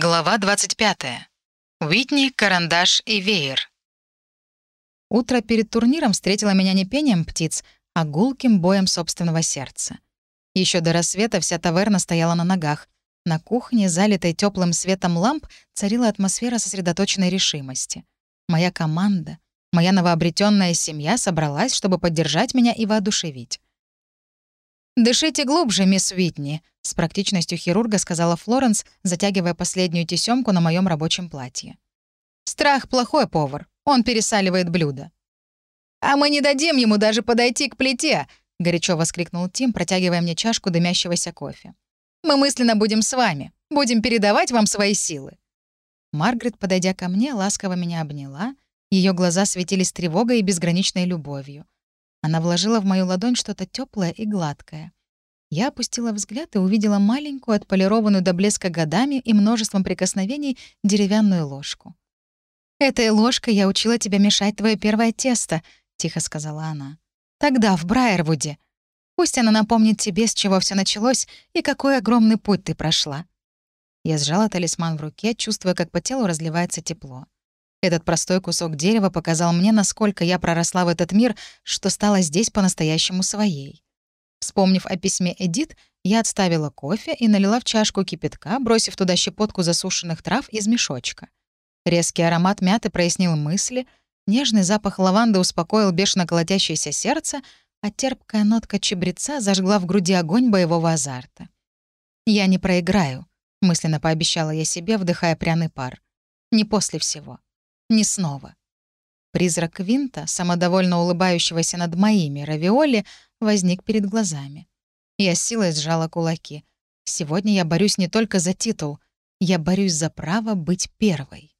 Глава 25. Уитни, карандаш и веер. Утро перед турниром встретило меня не пением птиц, а гулким боем собственного сердца. Еще до рассвета вся таверна стояла на ногах. На кухне, залитой теплым светом ламп, царила атмосфера сосредоточенной решимости. Моя команда, моя новообретенная семья собралась, чтобы поддержать меня и воодушевить. «Дышите глубже, мисс Уитни», — с практичностью хирурга сказала Флоренс, затягивая последнюю тесемку на моем рабочем платье. «Страх — плохой повар. Он пересаливает блюдо». «А мы не дадим ему даже подойти к плите!» — горячо воскликнул Тим, протягивая мне чашку дымящегося кофе. «Мы мысленно будем с вами. Будем передавать вам свои силы». Маргарет, подойдя ко мне, ласково меня обняла. Ее глаза светились тревогой и безграничной любовью. Она вложила в мою ладонь что-то теплое и гладкое. Я опустила взгляд и увидела маленькую, отполированную до блеска годами и множеством прикосновений деревянную ложку. «Этой ложкой я учила тебя мешать твое первое тесто», — тихо сказала она. «Тогда, в Брайервуде. Пусть она напомнит тебе, с чего все началось и какой огромный путь ты прошла». Я сжала талисман в руке, чувствуя, как по телу разливается тепло. Этот простой кусок дерева показал мне, насколько я проросла в этот мир, что стала здесь по-настоящему своей. Вспомнив о письме Эдит, я отставила кофе и налила в чашку кипятка, бросив туда щепотку засушенных трав из мешочка. Резкий аромат мяты прояснил мысли, нежный запах лаванды успокоил бешено колотящееся сердце, а терпкая нотка чебреца зажгла в груди огонь боевого азарта. «Я не проиграю», — мысленно пообещала я себе, вдыхая пряный пар. «Не после всего. Не снова». Призрак Винта, самодовольно улыбающегося над моими равиоли, возник перед глазами. Я силой сжала кулаки. Сегодня я борюсь не только за титул, я борюсь за право быть первой.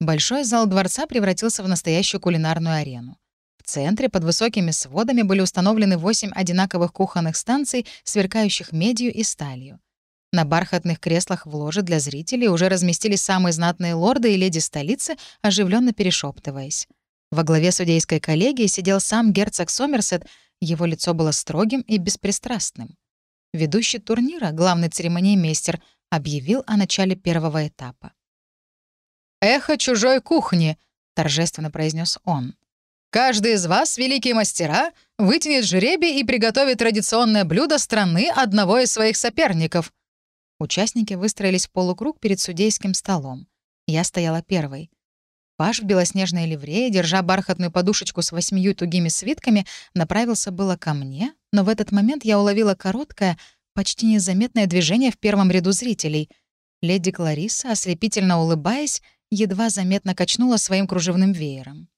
Большой зал дворца превратился в настоящую кулинарную арену. В центре под высокими сводами были установлены восемь одинаковых кухонных станций, сверкающих медью и сталью. На бархатных креслах в ложе для зрителей уже разместились самые знатные лорды и леди столицы, оживленно перешептываясь. Во главе судейской коллегии сидел сам герцог Сомерсет, его лицо было строгим и беспристрастным. Ведущий турнира, главный церемониймейстер, объявил о начале первого этапа. «Эхо чужой кухни», — торжественно произнес он. «Каждый из вас, великие мастера, вытянет жребий и приготовит традиционное блюдо страны одного из своих соперников». Участники выстроились в полукруг перед судейским столом. Я стояла первой. Паш в белоснежной ливрее, держа бархатную подушечку с восьмию тугими свитками, направился было ко мне, но в этот момент я уловила короткое, почти незаметное движение в первом ряду зрителей. Леди Клариса, ослепительно улыбаясь, едва заметно качнула своим кружевным веером.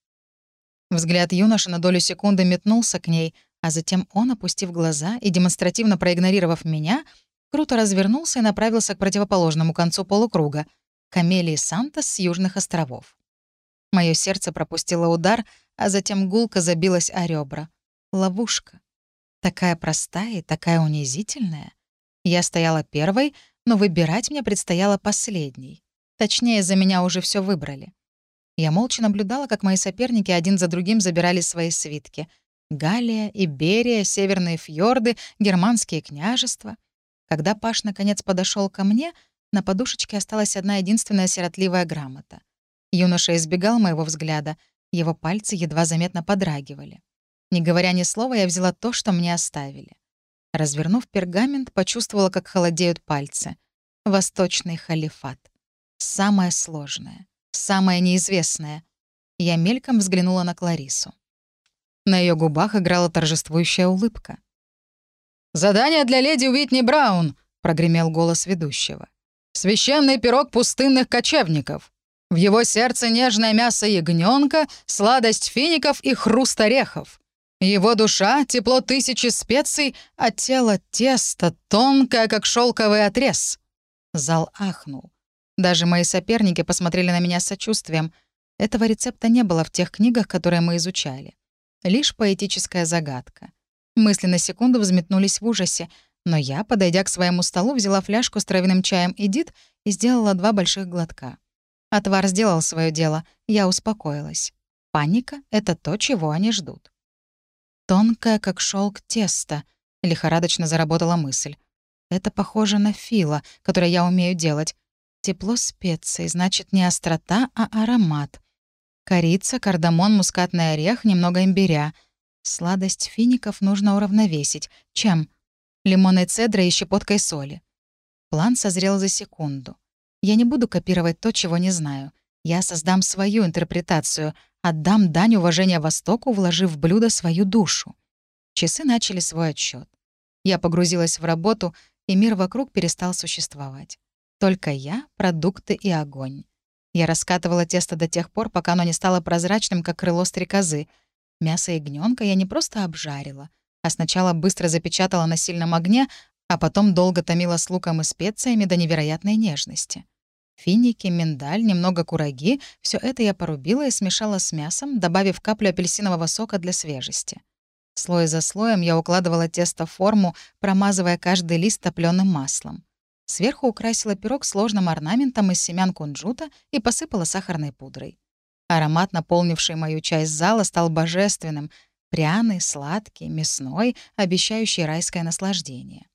Взгляд юноши на долю секунды метнулся к ней, а затем он, опустив глаза и демонстративно проигнорировав меня, круто развернулся и направился к противоположному концу полукруга — к Амелии Сантос с Южных островов. Мое сердце пропустило удар, а затем гулко забилось о ребра. Ловушка. Такая простая и такая унизительная. Я стояла первой, но выбирать мне предстояло последней. Точнее, за меня уже все выбрали. Я молча наблюдала, как мои соперники один за другим забирали свои свитки. Галия, Иберия, Северные фьорды, Германские княжества. Когда Паш наконец подошел ко мне, на подушечке осталась одна единственная сиротливая грамота. Юноша избегал моего взгляда, его пальцы едва заметно подрагивали. Не говоря ни слова, я взяла то, что мне оставили. Развернув пергамент, почувствовала, как холодеют пальцы. Восточный халифат. Самое сложное, самое неизвестное. Я мельком взглянула на Кларису. На ее губах играла торжествующая улыбка. «Задание для леди Уитни Браун!» — прогремел голос ведущего. «Священный пирог пустынных кочевников. В его сердце нежное мясо ягненка, сладость фиников и хруст орехов. Его душа — тепло тысячи специй, а тело — тесто, тонкое, как шелковый отрез. Зал ахнул. Даже мои соперники посмотрели на меня с сочувствием. Этого рецепта не было в тех книгах, которые мы изучали. Лишь поэтическая загадка. Мысли на секунду взметнулись в ужасе, но я, подойдя к своему столу, взяла фляжку с травяным чаем «Эдит» и сделала два больших глотка. Отвар сделал свое дело, я успокоилась. Паника — это то, чего они ждут. Тонкое, как шелк тесто, лихорадочно заработала мысль. Это похоже на фила, которое я умею делать. Тепло специй, значит, не острота, а аромат. Корица, кардамон, мускатный орех, немного имбиря. Сладость фиников нужно уравновесить. Чем? Лимонной цедрой и щепоткой соли. План созрел за секунду. Я не буду копировать то, чего не знаю. Я создам свою интерпретацию, отдам дань уважения Востоку, вложив в блюдо свою душу. Часы начали свой отсчет. Я погрузилась в работу, и мир вокруг перестал существовать. Только я, продукты и огонь. Я раскатывала тесто до тех пор, пока оно не стало прозрачным, как крыло стрекозы. Мясо ягнёнка я не просто обжарила, а сначала быстро запечатала на сильном огне, а потом долго томила с луком и специями до невероятной нежности. Финики, миндаль, немного кураги — все это я порубила и смешала с мясом, добавив каплю апельсинового сока для свежести. Слой за слоем я укладывала тесто в форму, промазывая каждый лист топлёным маслом. Сверху украсила пирог сложным орнаментом из семян кунжута и посыпала сахарной пудрой. Аромат, наполнивший мою часть зала, стал божественным, пряный, сладкий, мясной, обещающий райское наслаждение.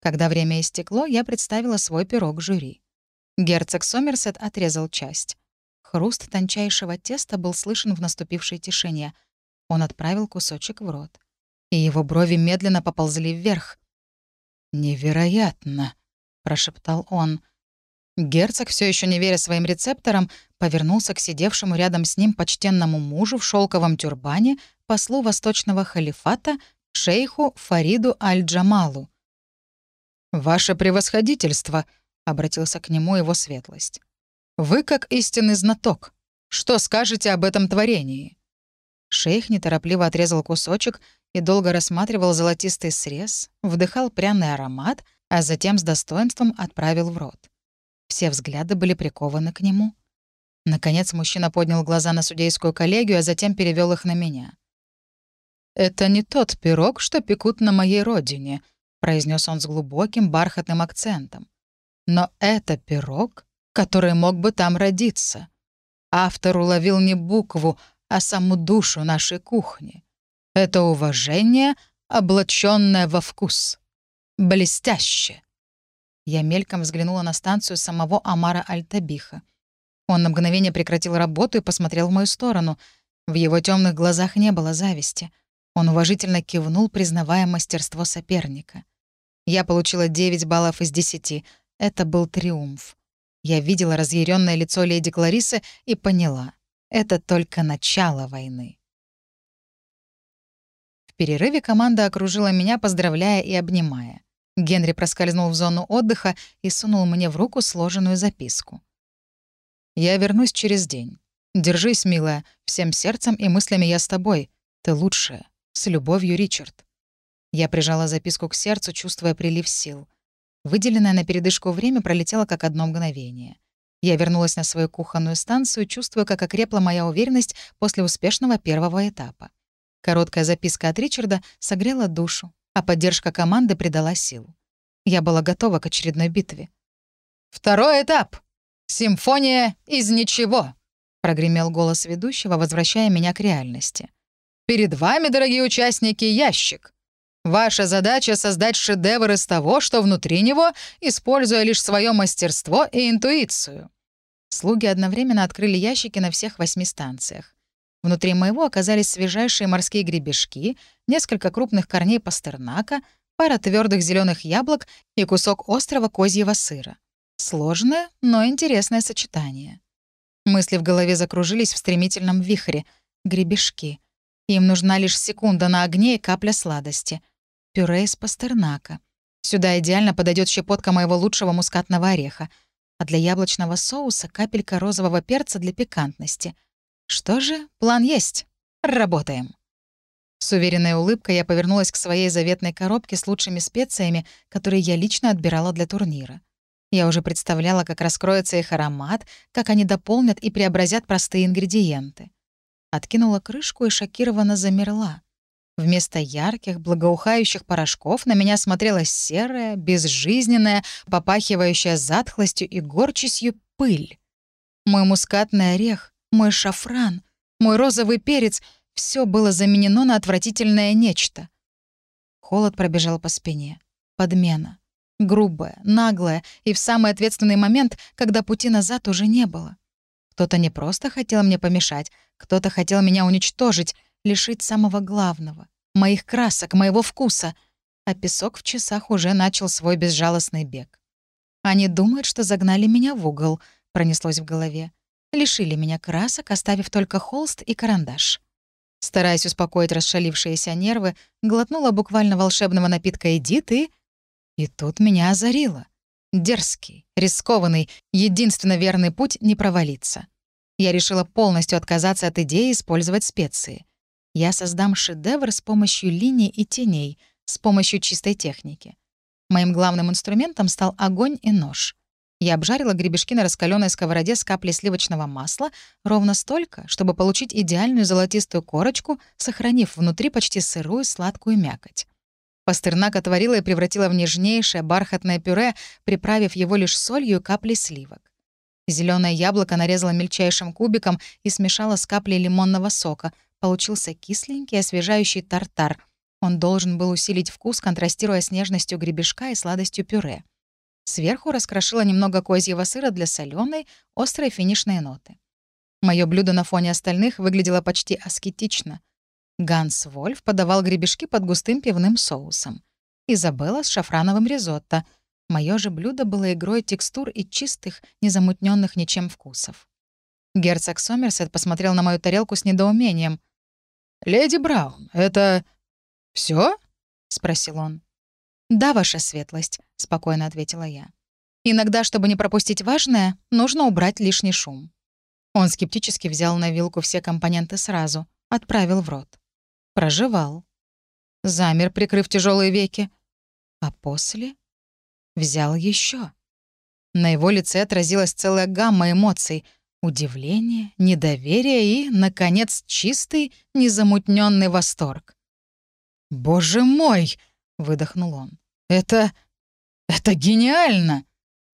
Когда время истекло, я представила свой пирог жюри. Герцог Сомерсет отрезал часть. Хруст тончайшего теста был слышен в наступившей тишине. Он отправил кусочек в рот. И его брови медленно поползли вверх. «Невероятно!» прошептал он. Герцог, все еще не веря своим рецепторам, повернулся к сидевшему рядом с ним почтенному мужу в шелковом тюрбане, послу восточного халифата, шейху Фариду Аль-Джамалу. «Ваше превосходительство», — обратился к нему его светлость. «Вы как истинный знаток. Что скажете об этом творении?» Шейх неторопливо отрезал кусочек и долго рассматривал золотистый срез, вдыхал пряный аромат — а затем с достоинством отправил в рот. Все взгляды были прикованы к нему. Наконец мужчина поднял глаза на судейскую коллегию, а затем перевел их на меня. «Это не тот пирог, что пекут на моей родине», — произнес он с глубоким бархатным акцентом. «Но это пирог, который мог бы там родиться. Автор уловил не букву, а саму душу нашей кухни. Это уважение, облаченное во вкус». Блестяще!» Я мельком взглянула на станцию самого Амара Альтабиха. Он на мгновение прекратил работу и посмотрел в мою сторону. В его темных глазах не было зависти. Он уважительно кивнул, признавая мастерство соперника. Я получила 9 баллов из 10. Это был триумф. Я видела разъяренное лицо леди Кларисы и поняла — это только начало войны. В перерыве команда окружила меня, поздравляя и обнимая. Генри проскользнул в зону отдыха и сунул мне в руку сложенную записку. «Я вернусь через день. Держись, милая. Всем сердцем и мыслями я с тобой. Ты лучшая. С любовью, Ричард». Я прижала записку к сердцу, чувствуя прилив сил. Выделенное на передышку время пролетело как одно мгновение. Я вернулась на свою кухонную станцию, чувствуя, как окрепла моя уверенность после успешного первого этапа. Короткая записка от Ричарда согрела душу, а поддержка команды придала сил. Я была готова к очередной битве. «Второй этап! Симфония из ничего!» — прогремел голос ведущего, возвращая меня к реальности. «Перед вами, дорогие участники, ящик. Ваша задача — создать шедевр из того, что внутри него, используя лишь свое мастерство и интуицию». Слуги одновременно открыли ящики на всех восьми станциях. Внутри моего оказались свежайшие морские гребешки, несколько крупных корней пастернака, пара твердых зеленых яблок и кусок острого козьего сыра. Сложное, но интересное сочетание. Мысли в голове закружились в стремительном вихре. Гребешки. Им нужна лишь секунда на огне и капля сладости. Пюре из пастернака. Сюда идеально подойдет щепотка моего лучшего мускатного ореха. А для яблочного соуса капелька розового перца для пикантности — что же, план есть. Работаем. С уверенной улыбкой я повернулась к своей заветной коробке с лучшими специями, которые я лично отбирала для турнира. Я уже представляла, как раскроется их аромат, как они дополнят и преобразят простые ингредиенты. Откинула крышку и шокированно замерла. Вместо ярких, благоухающих порошков на меня смотрела серая, безжизненная, попахивающая затхлостью и горчистью пыль. Мой мускатный орех, мой шафран, мой розовый перец — все было заменено на отвратительное нечто. Холод пробежал по спине. Подмена. Грубая, наглая и в самый ответственный момент, когда пути назад уже не было. Кто-то не просто хотел мне помешать, кто-то хотел меня уничтожить, лишить самого главного — моих красок, моего вкуса. А песок в часах уже начал свой безжалостный бег. Они думают, что загнали меня в угол, пронеслось в голове. Лишили меня красок, оставив только холст и карандаш. Стараясь успокоить расшалившиеся нервы, глотнула буквально волшебного напитка «Эдит» и и тут меня озарило. Дерзкий, рискованный, единственно верный путь не провалиться. Я решила полностью отказаться от идеи использовать специи. Я создам шедевр с помощью линий и теней, с помощью чистой техники. Моим главным инструментом стал огонь и нож. Я обжарила гребешки на раскаленной сковороде с каплей сливочного масла ровно столько, чтобы получить идеальную золотистую корочку, сохранив внутри почти сырую сладкую мякоть. Пастернак отварила и превратила в нежнейшее бархатное пюре, приправив его лишь солью и каплей сливок. Зеленое яблоко нарезала мельчайшим кубиком и смешала с каплей лимонного сока. Получился кисленький, освежающий тартар. Он должен был усилить вкус, контрастируя с нежностью гребешка и сладостью пюре. Сверху раскрошила немного козьего сыра для соленой, острой финишной ноты. Мое блюдо на фоне остальных выглядело почти аскетично. Ганс Вольф подавал гребешки под густым пивным соусом. Изабелла с шафрановым ризотто. Моё же блюдо было игрой текстур и чистых, незамутненных ничем вкусов. Герцог Сомерсет посмотрел на мою тарелку с недоумением. «Леди Браун, это... все? спросил он. «Да, ваша светлость», — спокойно ответила я. «Иногда, чтобы не пропустить важное, нужно убрать лишний шум». Он скептически взял на вилку все компоненты сразу, отправил в рот проживал. Замер, прикрыв тяжелые веки. А после взял еще. На его лице отразилась целая гамма эмоций — удивление, недоверие и, наконец, чистый, незамутненный восторг. «Боже мой!» — выдохнул он. «Это... это гениально!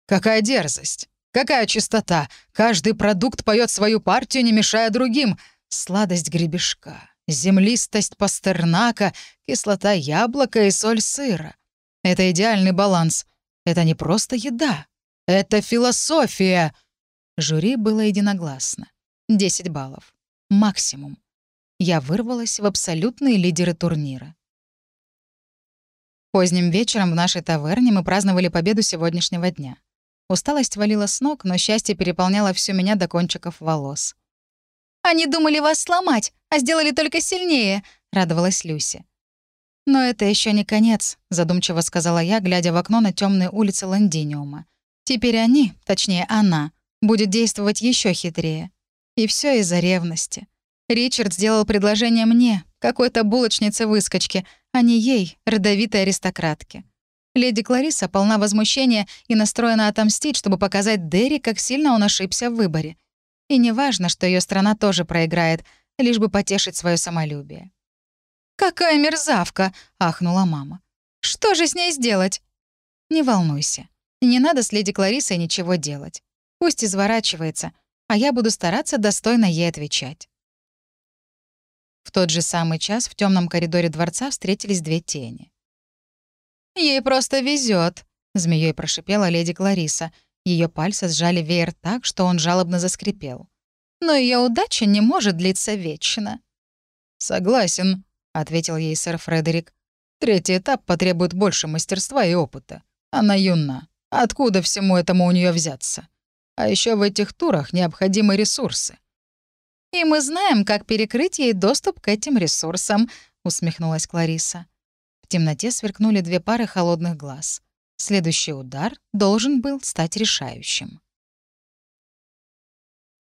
Какая дерзость! Какая чистота! Каждый продукт поет свою партию, не мешая другим. Сладость гребешка, землистость пастернака, кислота яблока и соль сыра. Это идеальный баланс. Это не просто еда. Это философия. Жюри было единогласно. 10 баллов. Максимум. Я вырвалась в абсолютные лидеры турнира. Поздним вечером в нашей таверне мы праздновали победу сегодняшнего дня. Усталость валила с ног, но счастье переполняло всю меня до кончиков волос. «Они думали вас сломать, а сделали только сильнее», — радовалась Люси. «Но это еще не конец», — задумчиво сказала я, глядя в окно на темные улицы Лондиниума. «Теперь они, точнее она, будет действовать еще хитрее. И все из-за ревности. Ричард сделал предложение мне, какой-то булочнице-выскочке, а не ей, родовитой аристократке. Леди Клариса полна возмущения и настроена отомстить, чтобы показать Дерри, как сильно он ошибся в выборе. И не важно, что ее страна тоже проиграет, лишь бы потешить свое самолюбие. «Какая мерзавка!» — ахнула мама. «Что же с ней сделать?» «Не волнуйся. Не надо с леди Кларисой ничего делать. Пусть изворачивается, а я буду стараться достойно ей отвечать». В тот же самый час в темном коридоре дворца встретились две тени. «Ей просто везет, змеей прошипела леди Клариса. Ее пальцы сжали веер так, что он жалобно заскрипел но ее удача не может длиться вечно». «Согласен», — ответил ей сэр Фредерик. «Третий этап потребует больше мастерства и опыта. Она юна. Откуда всему этому у нее взяться? А еще в этих турах необходимы ресурсы». «И мы знаем, как перекрыть ей доступ к этим ресурсам», — усмехнулась Клариса. В темноте сверкнули две пары холодных глаз. Следующий удар должен был стать решающим.